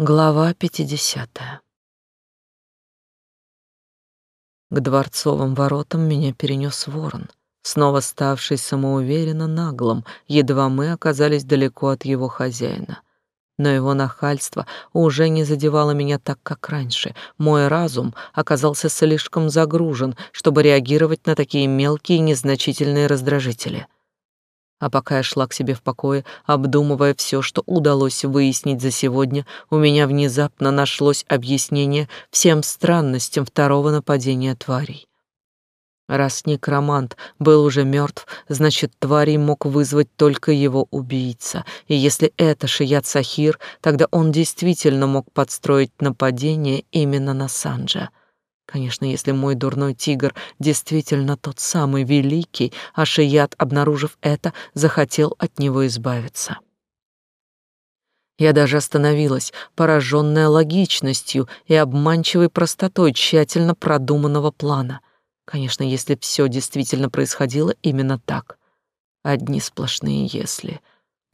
Глава 50. К дворцовым воротам меня перенес ворон, снова ставший самоуверенно наглым, едва мы оказались далеко от его хозяина. Но его нахальство уже не задевало меня так, как раньше. Мой разум оказался слишком загружен, чтобы реагировать на такие мелкие незначительные раздражители — а пока я шла к себе в покое, обдумывая все, что удалось выяснить за сегодня, у меня внезапно нашлось объяснение всем странностям второго нападения тварей. Раз некромант был уже мертв, значит, тварей мог вызвать только его убийца. И если это Шият Сахир, тогда он действительно мог подстроить нападение именно на Санджа. Конечно, если мой дурной тигр действительно тот самый великий, а Шият, обнаружив это, захотел от него избавиться. Я даже остановилась, пораженная логичностью и обманчивой простотой тщательно продуманного плана. Конечно, если все действительно происходило именно так. Одни сплошные «если»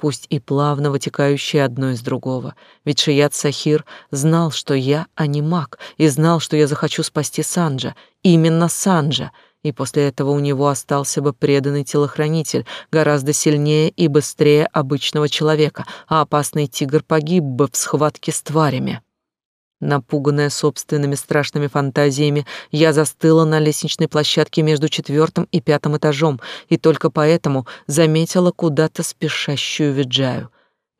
пусть и плавно вытекающие одно из другого. Ведь Шият Сахир знал, что я, а не маг, и знал, что я захочу спасти Санджа, именно Санджа, и после этого у него остался бы преданный телохранитель, гораздо сильнее и быстрее обычного человека, а опасный тигр погиб бы в схватке с тварями. Напуганная собственными страшными фантазиями, я застыла на лестничной площадке между четвертым и пятым этажом и только поэтому заметила куда-то спешащую Виджаю.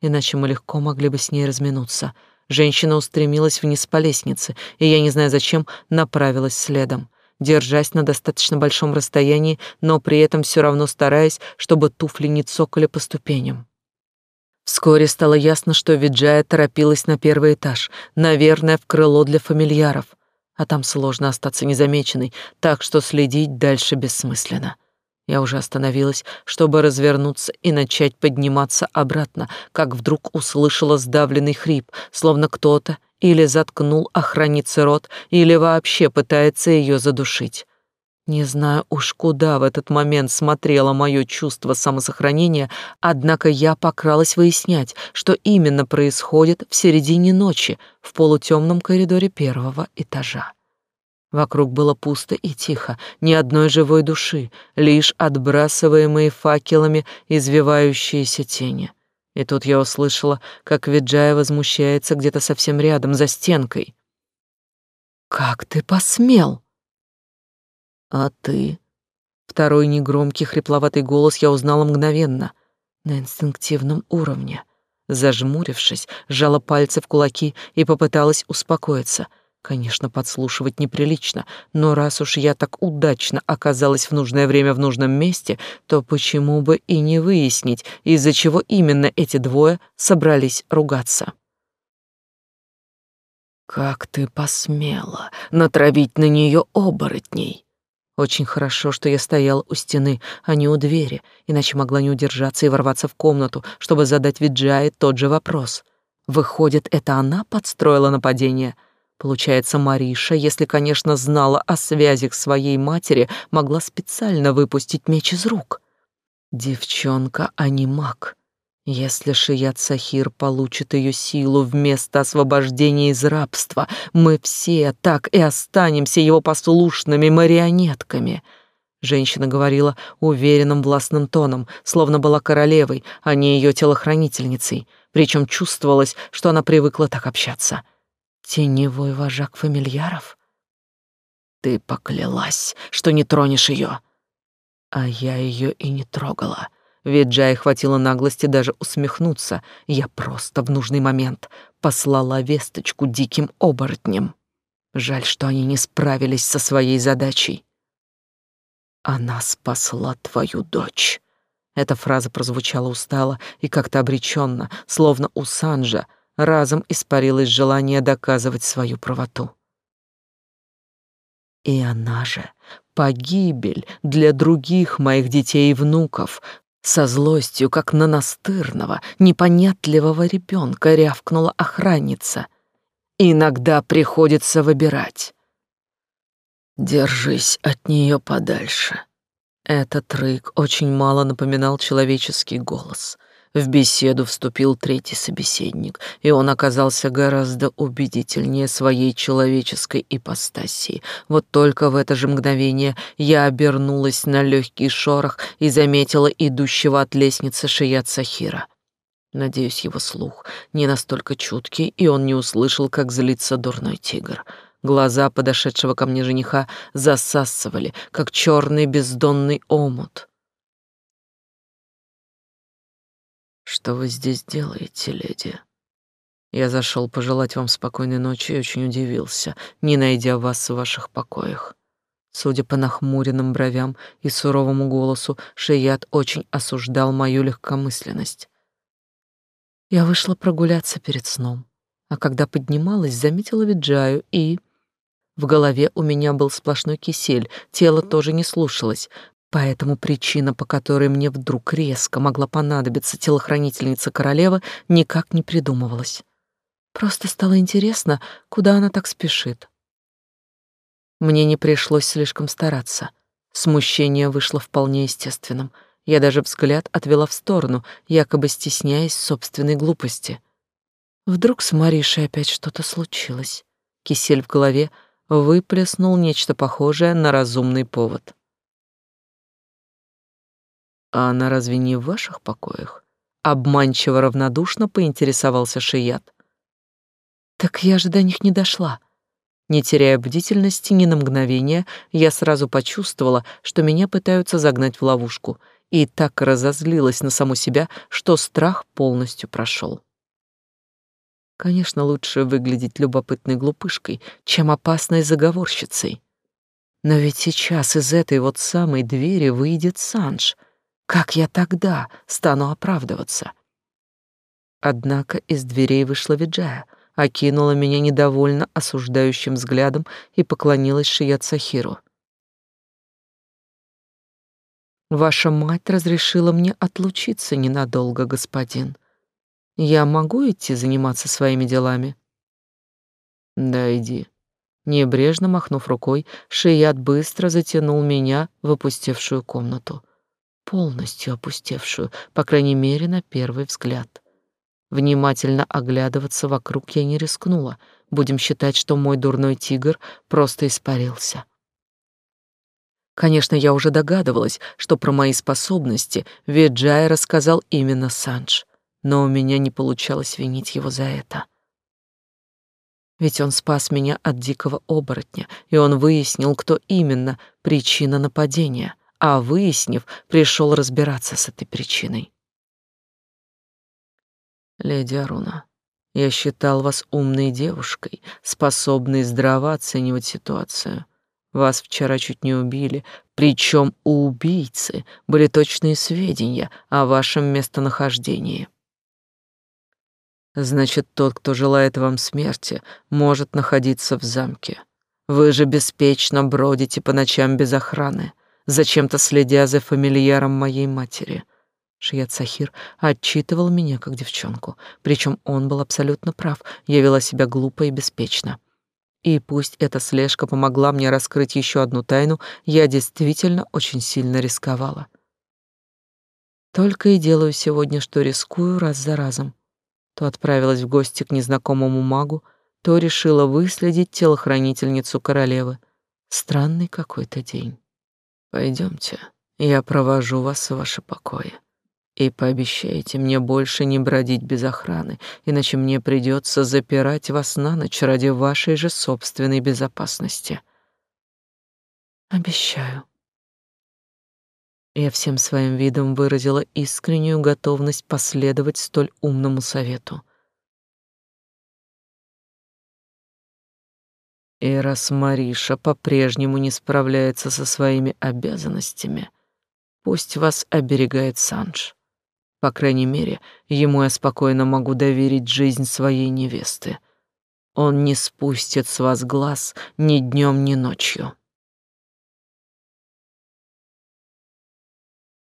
Иначе мы легко могли бы с ней разминуться. Женщина устремилась вниз по лестнице, и я, не знаю зачем, направилась следом держась на достаточно большом расстоянии, но при этом все равно стараясь, чтобы туфли не цокали по ступеням. Вскоре стало ясно, что Виджая торопилась на первый этаж, наверное, в крыло для фамильяров, а там сложно остаться незамеченной, так что следить дальше бессмысленно. Я уже остановилась, чтобы развернуться и начать подниматься обратно, как вдруг услышала сдавленный хрип, словно кто-то или заткнул охраннице рот, или вообще пытается ее задушить. Не знаю уж куда в этот момент смотрело мое чувство самосохранения, однако я покралась выяснять, что именно происходит в середине ночи в полутемном коридоре первого этажа. Вокруг было пусто и тихо, ни одной живой души, лишь отбрасываемые факелами извивающиеся тени. И тут я услышала, как Виджая возмущается где-то совсем рядом, за стенкой. «Как ты посмел?» А ты? Второй негромкий хрипловатый голос я узнала мгновенно, на инстинктивном уровне. Зажмурившись, сжала пальцы в кулаки и попыталась успокоиться. Конечно, подслушивать неприлично, но раз уж я так удачно оказалась в нужное время в нужном месте, то почему бы и не выяснить, из-за чего именно эти двое собрались ругаться. «Как ты посмела натравить на нее оборотней?» Очень хорошо, что я стояла у стены, а не у двери, иначе могла не удержаться и ворваться в комнату, чтобы задать Виджае тот же вопрос. Выходит, это она подстроила нападение? Получается, Мариша, если, конечно, знала о связях своей матери, могла специально выпустить меч из рук. Девчонка, а не маг. Если Шият Сахир получит ее силу вместо освобождения из рабства, мы все так и останемся его послушными марионетками. Женщина говорила уверенным властным тоном, словно была королевой, а не ее телохранительницей, причем чувствовалось, что она привыкла так общаться. Теневой вожак фамильяров? Ты поклялась, что не тронешь ее, а я ее и не трогала. Ведь Джай хватило наглости даже усмехнуться. Я просто в нужный момент послала весточку диким оборотням. Жаль, что они не справились со своей задачей. Она спасла твою дочь. Эта фраза прозвучала устало и как-то обреченно, словно у Санжа разом испарилось желание доказывать свою правоту. И она же погибель для других моих детей и внуков, со злостью, как на настырного, непонятливого ребенка, рявкнула охранница. «Иногда приходится выбирать. Держись от нее подальше». Этот рык очень мало напоминал человеческий голос. В беседу вступил третий собеседник, и он оказался гораздо убедительнее своей человеческой ипостаси. Вот только в это же мгновение я обернулась на легкий шорох и заметила идущего от лестницы Шият Сахира. Надеюсь, его слух не настолько чуткий, и он не услышал, как злится дурной тигр. Глаза подошедшего ко мне жениха засасывали, как черный бездонный омут. Что вы здесь делаете, леди? Я зашел пожелать вам спокойной ночи и очень удивился, не найдя вас в ваших покоях. Судя по нахмуренным бровям и суровому голосу, Шият очень осуждал мою легкомысленность. Я вышла прогуляться перед сном, а когда поднималась, заметила Виджаю и... В голове у меня был сплошной кисель, тело тоже не слушалось, Поэтому причина, по которой мне вдруг резко могла понадобиться телохранительница королевы, никак не придумывалась. Просто стало интересно, куда она так спешит. Мне не пришлось слишком стараться. Смущение вышло вполне естественным. Я даже взгляд отвела в сторону, якобы стесняясь собственной глупости. Вдруг с Маришей опять что-то случилось. Кисель в голове выплеснул нечто похожее на разумный повод. А она разве не в ваших покоях? Обманчиво равнодушно поинтересовался Шият. Так я же до них не дошла. Не теряя бдительности ни на мгновение, я сразу почувствовала, что меня пытаются загнать в ловушку, и так разозлилась на саму себя, что страх полностью прошел. Конечно, лучше выглядеть любопытной глупышкой, чем опасной заговорщицей. Но ведь сейчас из этой вот самой двери выйдет Санж, как я тогда стану оправдываться? Однако из дверей вышла Виджая, окинула меня недовольно осуждающим взглядом и поклонилась Шият Сахиру. Ваша мать разрешила мне отлучиться ненадолго, господин. Я могу идти заниматься своими делами? Да, иди. Небрежно махнув рукой, Шият быстро затянул меня в опустевшую комнату полностью опустевшую, по крайней мере, на первый взгляд. Внимательно оглядываться вокруг я не рискнула. Будем считать, что мой дурной тигр просто испарился. Конечно, я уже догадывалась, что про мои способности Виджай рассказал именно Санж, но у меня не получалось винить его за это. Ведь он спас меня от дикого оборотня, и он выяснил, кто именно причина нападения — а выяснив, пришел разбираться с этой причиной. Леди Аруна, я считал вас умной девушкой, способной здраво оценивать ситуацию. Вас вчера чуть не убили, причем у убийцы были точные сведения о вашем местонахождении. Значит, тот, кто желает вам смерти, может находиться в замке. Вы же беспечно бродите по ночам без охраны зачем-то следя за фамильяром моей матери. Шият Сахир отчитывал меня как девчонку, причем он был абсолютно прав, я вела себя глупо и беспечно. И пусть эта слежка помогла мне раскрыть еще одну тайну, я действительно очень сильно рисковала. Только и делаю сегодня, что рискую раз за разом. То отправилась в гости к незнакомому магу, то решила выследить телохранительницу королевы. Странный какой-то день. Пойдемте, я провожу вас в ваши покои. И пообещайте мне больше не бродить без охраны, иначе мне придется запирать вас на ночь ради вашей же собственной безопасности. Обещаю. Я всем своим видом выразила искреннюю готовность последовать столь умному совету. И раз Мариша по-прежнему не справляется со своими обязанностями, пусть вас оберегает Санж. По крайней мере, ему я спокойно могу доверить жизнь своей невесты. Он не спустит с вас глаз ни днем, ни ночью.